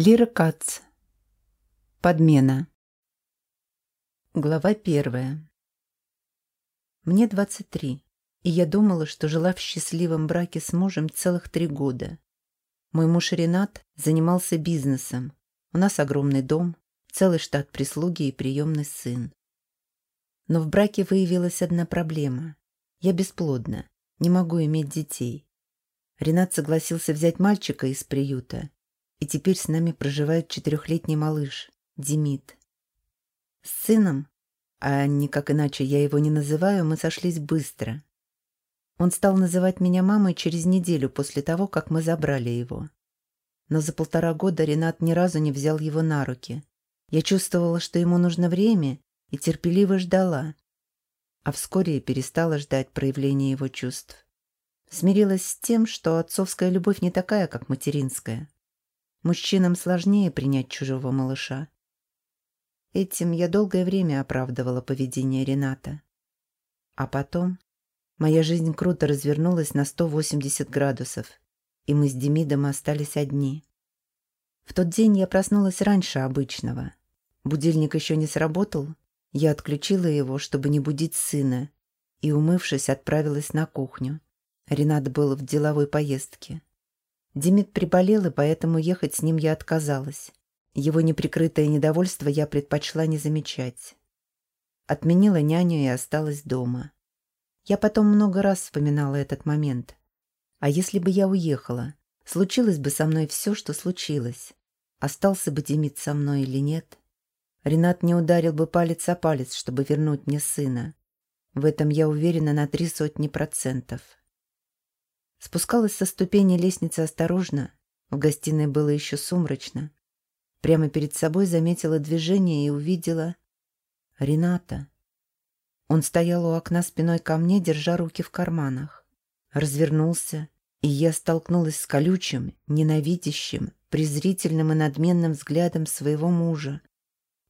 Лира Кац. Подмена. Глава первая. Мне 23, и я думала, что жила в счастливом браке с мужем целых три года. Мой муж Ренат занимался бизнесом. У нас огромный дом, целый штат прислуги и приемный сын. Но в браке выявилась одна проблема. Я бесплодна, не могу иметь детей. Ренат согласился взять мальчика из приюта, и теперь с нами проживает четырехлетний малыш, Демид. С сыном, а никак иначе я его не называю, мы сошлись быстро. Он стал называть меня мамой через неделю после того, как мы забрали его. Но за полтора года Ренат ни разу не взял его на руки. Я чувствовала, что ему нужно время, и терпеливо ждала. А вскоре перестала ждать проявления его чувств. Смирилась с тем, что отцовская любовь не такая, как материнская. Мужчинам сложнее принять чужого малыша. Этим я долгое время оправдывала поведение Рената. А потом моя жизнь круто развернулась на 180 градусов, и мы с Демидом остались одни. В тот день я проснулась раньше обычного. Будильник еще не сработал, я отключила его, чтобы не будить сына, и, умывшись, отправилась на кухню. Ренат был в деловой поездке. Демид приболел, и поэтому ехать с ним я отказалась. Его неприкрытое недовольство я предпочла не замечать. Отменила няню и осталась дома. Я потом много раз вспоминала этот момент. А если бы я уехала, случилось бы со мной все, что случилось. Остался бы Демид со мной или нет? Ренат не ударил бы палец о палец, чтобы вернуть мне сына. В этом я уверена на три сотни процентов. Спускалась со ступени лестницы осторожно. В гостиной было еще сумрачно. Прямо перед собой заметила движение и увидела Рената. Он стоял у окна спиной ко мне, держа руки в карманах. Развернулся, и я столкнулась с колючим, ненавидящим, презрительным и надменным взглядом своего мужа.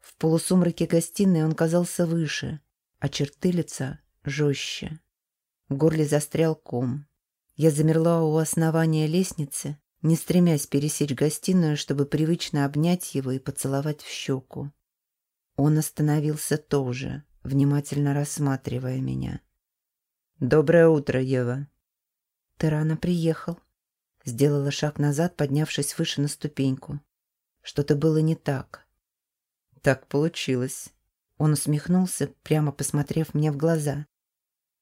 В полусумраке гостиной он казался выше, а черты лица жестче. В горле застрял ком. Я замерла у основания лестницы, не стремясь пересечь гостиную, чтобы привычно обнять его и поцеловать в щеку. Он остановился тоже, внимательно рассматривая меня. «Доброе утро, Ева!» «Ты рано приехал», — сделала шаг назад, поднявшись выше на ступеньку. Что-то было не так. «Так получилось». Он усмехнулся, прямо посмотрев мне в глаза.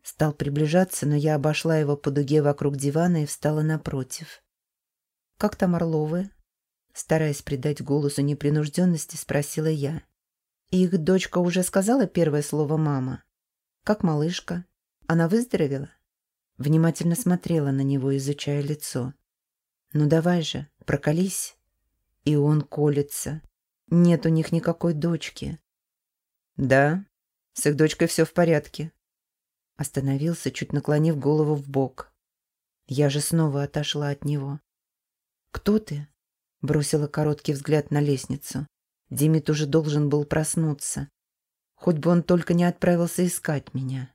Стал приближаться, но я обошла его по дуге вокруг дивана и встала напротив. «Как там Орловы?» Стараясь придать голосу непринужденности, спросила я. «Их дочка уже сказала первое слово «мама»? Как малышка? Она выздоровела?» Внимательно смотрела на него, изучая лицо. «Ну давай же, проколись». И он колется. Нет у них никакой дочки. «Да, с их дочкой все в порядке», Остановился, чуть наклонив голову в бок. Я же снова отошла от него. «Кто ты?» Бросила короткий взгляд на лестницу. Димит уже должен был проснуться. Хоть бы он только не отправился искать меня.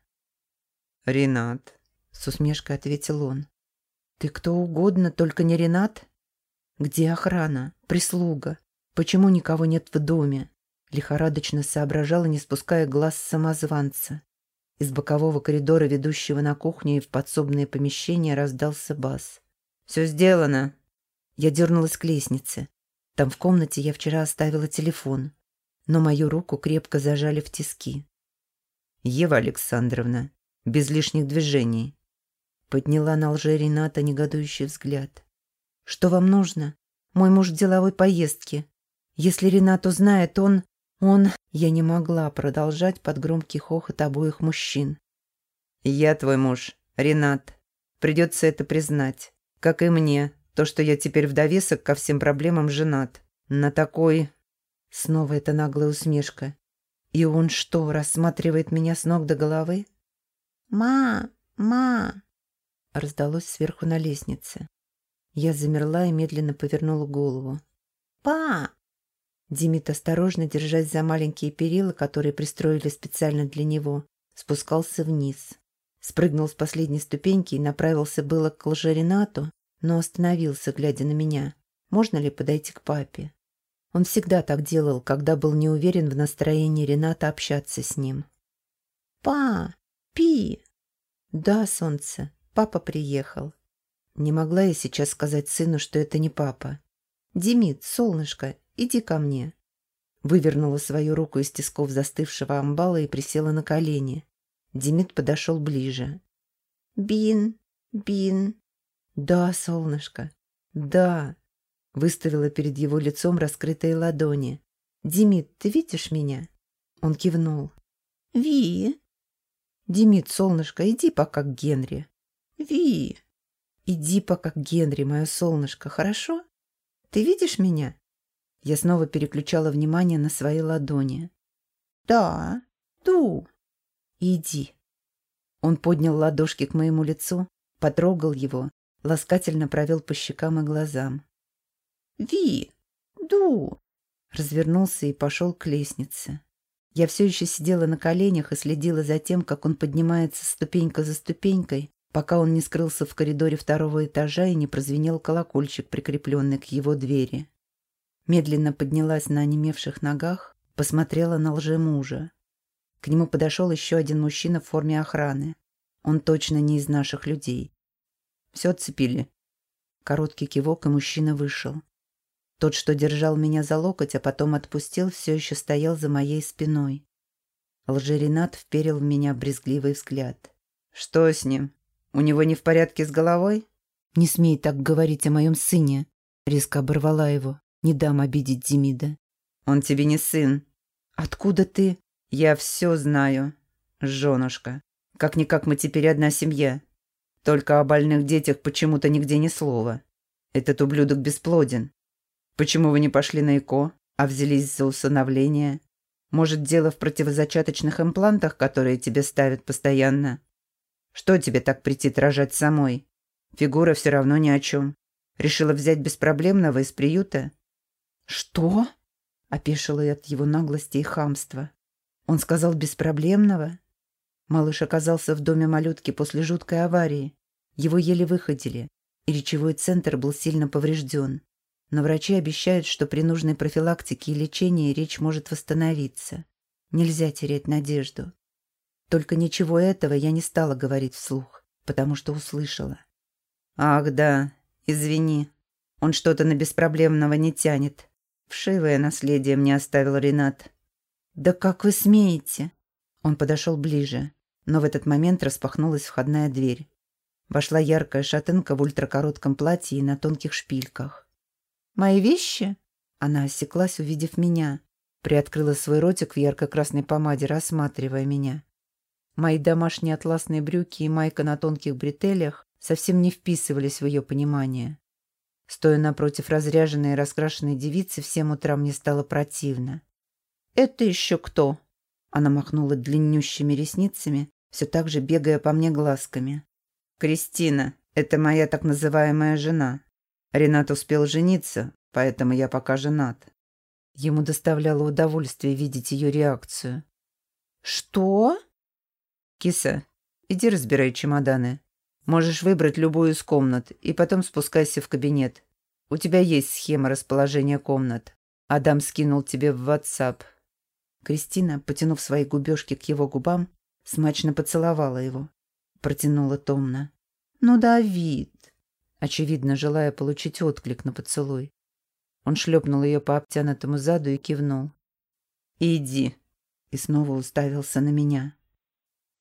«Ренат», — с усмешкой ответил он. «Ты кто угодно, только не Ренат? Где охрана? Прислуга? Почему никого нет в доме?» Лихорадочно соображала, не спуская глаз с самозванца. Из бокового коридора, ведущего на кухню и в подсобные помещения, раздался бас. «Все сделано!» Я дернулась к лестнице. Там в комнате я вчера оставила телефон, но мою руку крепко зажали в тиски. «Ева Александровна, без лишних движений!» Подняла на лже Рената негодующий взгляд. «Что вам нужно? Мой муж в деловой поездке. Если Ренат узнает, он...» Он... Я не могла продолжать под громкий хохот обоих мужчин. «Я твой муж, Ренат. Придется это признать. Как и мне, то, что я теперь в довесок ко всем проблемам женат. На такой...» Снова эта наглая усмешка. «И он что, рассматривает меня с ног до головы?» «Ма! Ма!» Раздалось сверху на лестнице. Я замерла и медленно повернула голову. «Па! Димит, осторожно держась за маленькие перила, которые пристроили специально для него, спускался вниз. Спрыгнул с последней ступеньки и направился было к лжеринату, но остановился, глядя на меня. Можно ли подойти к папе? Он всегда так делал, когда был не уверен в настроении Рената общаться с ним. Па, пи. Да, солнце, папа приехал. Не могла я сейчас сказать сыну, что это не папа. «Демид, солнышко, иди ко мне». Вывернула свою руку из тисков застывшего амбала и присела на колени. Демид подошел ближе. «Бин, Бин». «Да, солнышко, да». Выставила перед его лицом раскрытые ладони. «Демид, ты видишь меня?» Он кивнул. «Ви». «Демид, солнышко, иди пока к Генри». «Ви». «Иди пока к Генри, мое солнышко, хорошо? Ты видишь меня?» Я снова переключала внимание на свои ладони. «Да, ду». «Иди». Он поднял ладошки к моему лицу, потрогал его, ласкательно провел по щекам и глазам. «Ви, ду». Развернулся и пошел к лестнице. Я все еще сидела на коленях и следила за тем, как он поднимается ступенька за ступенькой, пока он не скрылся в коридоре второго этажа и не прозвенел колокольчик, прикрепленный к его двери. Медленно поднялась на онемевших ногах, посмотрела на лжемужа. К нему подошел еще один мужчина в форме охраны. Он точно не из наших людей. Все отцепили. Короткий кивок, и мужчина вышел. Тот, что держал меня за локоть, а потом отпустил, все еще стоял за моей спиной. Лжеринат вперил в меня брезгливый взгляд. «Что с ним? У него не в порядке с головой?» «Не смей так говорить о моем сыне», — резко оборвала его. «Не дам обидеть Демида». «Он тебе не сын». «Откуда ты?» «Я все знаю, женушка. Как-никак мы теперь одна семья. Только о больных детях почему-то нигде ни слова. Этот ублюдок бесплоден. Почему вы не пошли на ЭКО, а взялись за усыновление? Может, дело в противозачаточных имплантах, которые тебе ставят постоянно? Что тебе так прийти рожать самой? Фигура все равно ни о чем. Решила взять беспроблемного из приюта? Что? Опешила я от его наглости и хамства. Он сказал беспроблемного? Малыш оказался в доме малютки после жуткой аварии. Его еле выходили, и речевой центр был сильно поврежден. Но врачи обещают, что при нужной профилактике и лечении речь может восстановиться. Нельзя терять надежду. Только ничего этого я не стала говорить вслух, потому что услышала. «Ах, да, извини. Он что-то на беспроблемного не тянет. Вшивое наследие мне оставил Ренат. «Да как вы смеете?» Он подошел ближе, но в этот момент распахнулась входная дверь. Вошла яркая шатенка в ультракоротком платье и на тонких шпильках. «Мои вещи?» Она осеклась, увидев меня. Приоткрыла свой ротик в ярко-красной помаде, рассматривая меня. Мои домашние атласные брюки и майка на тонких бретелях совсем не вписывались в ее понимание. Стоя напротив разряженной и раскрашенной девицы, всем утрам мне стало противно. «Это еще кто?» Она махнула длиннющими ресницами, все так же бегая по мне глазками. «Кристина, это моя так называемая жена. Ренат успел жениться, поэтому я пока женат». Ему доставляло удовольствие видеть ее реакцию. «Что?» «Киса, иди разбирай чемоданы. Можешь выбрать любую из комнат и потом спускайся в кабинет. У тебя есть схема расположения комнат. Адам скинул тебе в WhatsApp. Кристина, потянув свои губежки к его губам, смачно поцеловала его. Протянула томно. «Ну, Давид!» Очевидно, желая получить отклик на поцелуй. Он шлепнул ее по обтянутому заду и кивнул. «Иди!» И снова уставился на меня.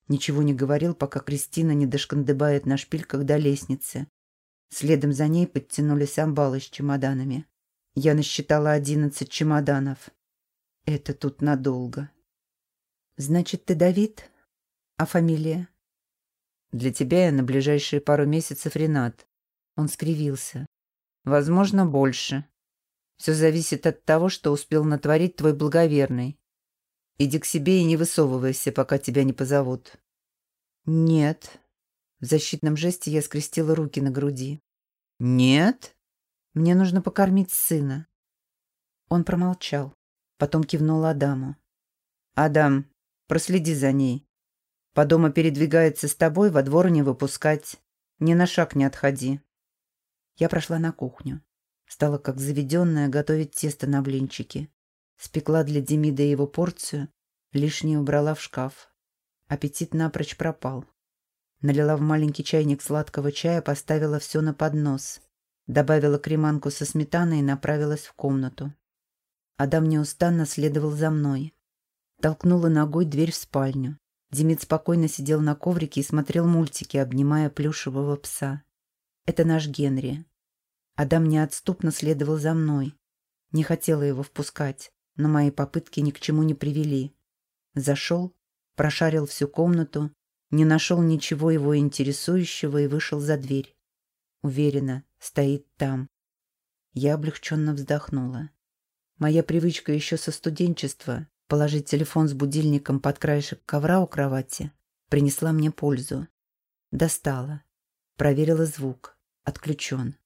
Ничего не говорил, пока Кристина не дошкандыбает на шпильках до лестницы. Следом за ней подтянулись амбалы с чемоданами. Я насчитала одиннадцать чемоданов. Это тут надолго. Значит, ты Давид? А фамилия? Для тебя я на ближайшие пару месяцев Ренат. Он скривился. Возможно, больше. Все зависит от того, что успел натворить твой благоверный. Иди к себе и не высовывайся, пока тебя не позовут. Нет. В защитном жесте я скрестила руки на груди. Нет? Мне нужно покормить сына. Он промолчал. Потом кивнула Адаму. «Адам, проследи за ней. По дому передвигается с тобой, во двор не выпускать. Ни на шаг не отходи». Я прошла на кухню. Стала, как заведенная, готовить тесто на блинчики. Спекла для Демида его порцию, лишнее убрала в шкаф. Аппетит напрочь пропал. Налила в маленький чайник сладкого чая, поставила все на поднос. Добавила креманку со сметаной и направилась в комнату. Адам неустанно следовал за мной. Толкнула ногой дверь в спальню. Демид спокойно сидел на коврике и смотрел мультики, обнимая плюшевого пса. Это наш Генри. Адам неотступно следовал за мной. Не хотела его впускать, но мои попытки ни к чему не привели. Зашел, прошарил всю комнату, не нашел ничего его интересующего и вышел за дверь. Уверенно, стоит там. Я облегченно вздохнула. Моя привычка еще со студенчества положить телефон с будильником под краешек ковра у кровати принесла мне пользу. Достала. Проверила звук. Отключен.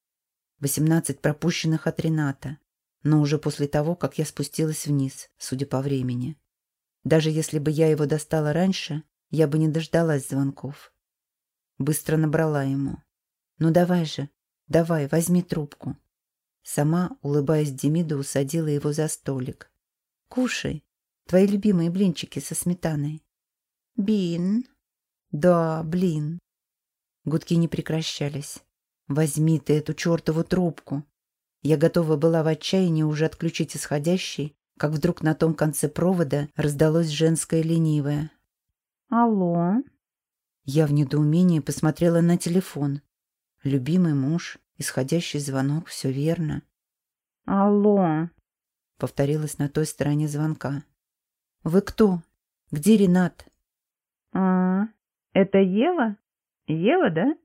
Восемнадцать пропущенных от Рената, но уже после того, как я спустилась вниз, судя по времени. Даже если бы я его достала раньше, я бы не дождалась звонков. Быстро набрала ему. «Ну давай же, давай, возьми трубку». Сама, улыбаясь Демиду, усадила его за столик. «Кушай. Твои любимые блинчики со сметаной». Бин. «Да, блин». Гудки не прекращались. «Возьми ты эту чертову трубку». Я готова была в отчаянии уже отключить исходящий, как вдруг на том конце провода раздалось женское ленивое. Алло. Я в недоумении посмотрела на телефон. Любимый муж, исходящий звонок, все верно. Алло. Повторилось на той стороне звонка. «Вы кто? Где Ренат?» А, это Ева? Ева, да?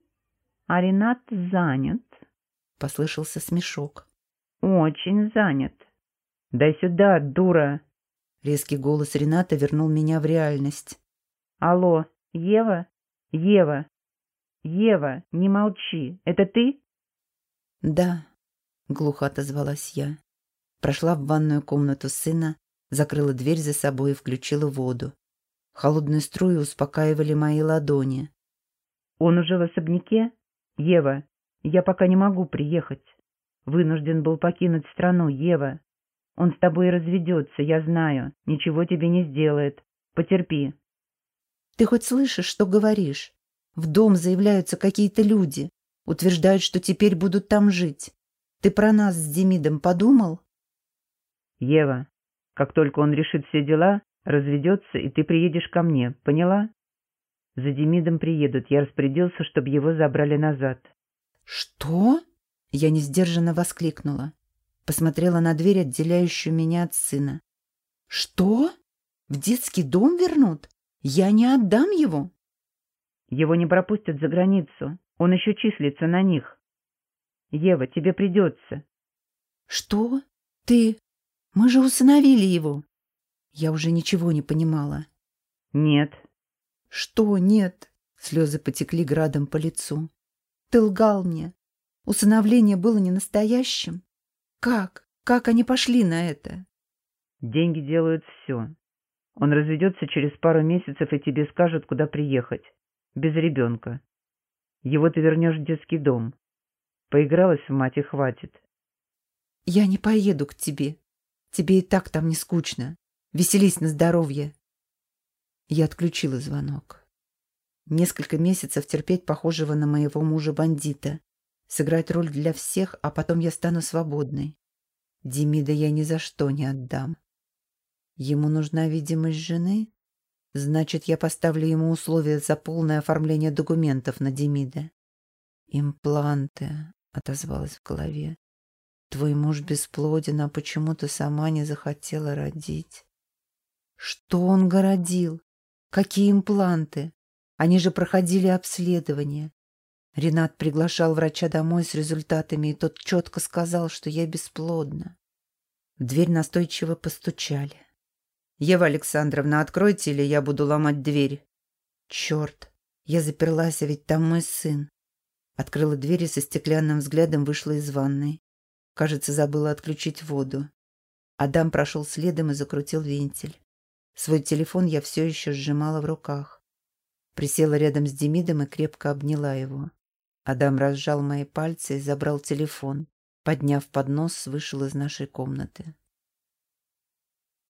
А Ренат занят. Послышался смешок. Очень занят. Дай сюда, дура. Резкий голос Рената вернул меня в реальность. Алло, Ева? Ева? Ева, не молчи. Это ты? Да, глухо отозвалась я. Прошла в ванную комнату сына, закрыла дверь за собой и включила воду. Холодные струи успокаивали мои ладони. Он уже в особняке? Ева, я пока не могу приехать. Вынужден был покинуть страну, Ева. Он с тобой разведется, я знаю. Ничего тебе не сделает. Потерпи. Ты хоть слышишь, что говоришь? В дом заявляются какие-то люди. Утверждают, что теперь будут там жить. Ты про нас с Демидом подумал? Ева, как только он решит все дела, разведется, и ты приедешь ко мне, поняла? За Демидом приедут. Я распорядился, чтобы его забрали назад. «Что?» Я несдержанно воскликнула. Посмотрела на дверь, отделяющую меня от сына. «Что? В детский дом вернут? Я не отдам его?» Его не пропустят за границу. Он еще числится на них. Ева, тебе придется. «Что? Ты? Мы же усыновили его!» Я уже ничего не понимала. Нет. «Что нет?» Слезы потекли градом по лицу. Ты лгал мне. Усыновление было не настоящим. Как? Как они пошли на это? Деньги делают все. Он разведется через пару месяцев и тебе скажет, куда приехать. Без ребенка. Его ты вернешь в детский дом. Поигралась в мать и хватит. Я не поеду к тебе. Тебе и так там не скучно. Веселись на здоровье. Я отключила звонок. Несколько месяцев терпеть похожего на моего мужа-бандита. Сыграть роль для всех, а потом я стану свободной. Демида я ни за что не отдам. Ему нужна видимость жены? Значит, я поставлю ему условия за полное оформление документов на Демида. «Импланты», — отозвалась в голове. «Твой муж бесплоден, а почему ты сама не захотела родить?» «Что он городил? Какие импланты? Они же проходили обследование. Ренат приглашал врача домой с результатами, и тот четко сказал, что я бесплодна. В дверь настойчиво постучали. «Ева Александровна, откройте, или я буду ломать дверь». «Черт! Я заперлась, а ведь там мой сын». Открыла дверь и со стеклянным взглядом вышла из ванной. Кажется, забыла отключить воду. Адам прошел следом и закрутил вентиль. Свой телефон я все еще сжимала в руках. Присела рядом с Демидом и крепко обняла его. Адам разжал мои пальцы и забрал телефон. Подняв поднос, вышел из нашей комнаты.